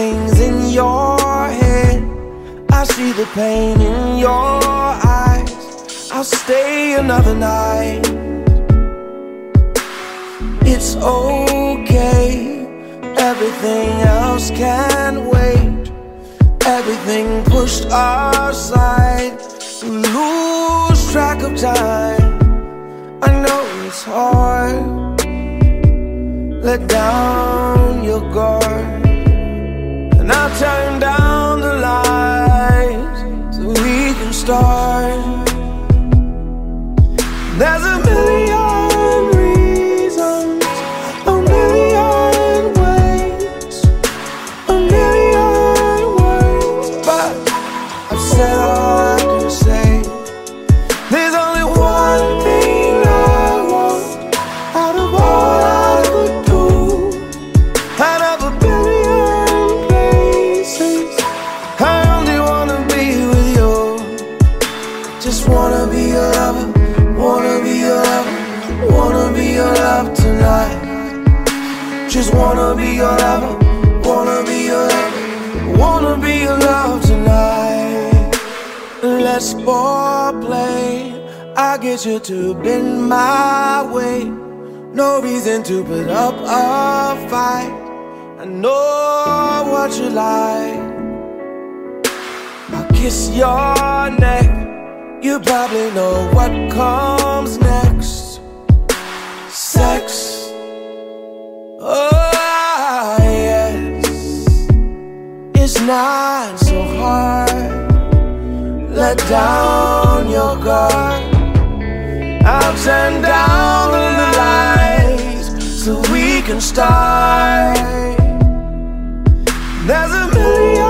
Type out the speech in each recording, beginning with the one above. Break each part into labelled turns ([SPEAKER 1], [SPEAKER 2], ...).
[SPEAKER 1] Things in your head. I see the pain in your eyes. I'll stay another night. It's okay. Everything else can wait. Everything pushed aside. We lose track of time. I know it's hard. Let down your guard. I'll turn down the lights so we can start. There's a million Just wanna be your lover, wanna be your lover, wanna be your love tonight. Let's ball play. I get you to bend my way. No reason to put up a fight. I know what you like. I'll kiss your neck. You probably know what comes not so hard. Let down your guard. I'll turn down the lights so we can start. There's a million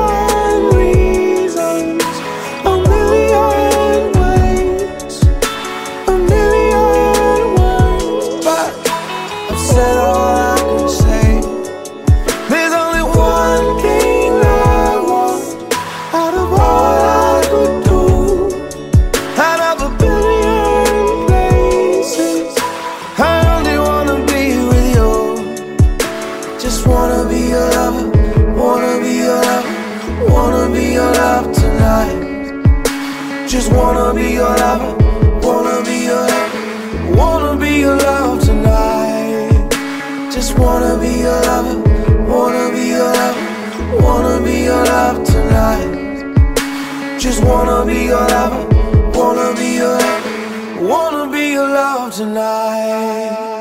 [SPEAKER 1] Just wanna be your lover, wanna be your lover, wanna be your love tonight. Just wanna be your lover, wanna be your lover, wanna be your love tonight. Just wanna be your lover, wanna be your lover, wanna be your love tonight. Just wanna be your lover, wanna be your lover, wanna be your love tonight.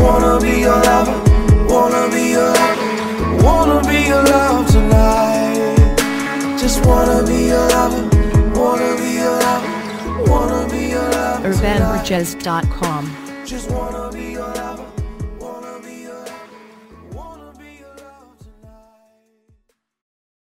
[SPEAKER 1] Wanna be your lover, wanna be your lover, wanna be your love tonight. Just wanna be your lover, wanna be your lover, wanna be your love tonight. Just wanna be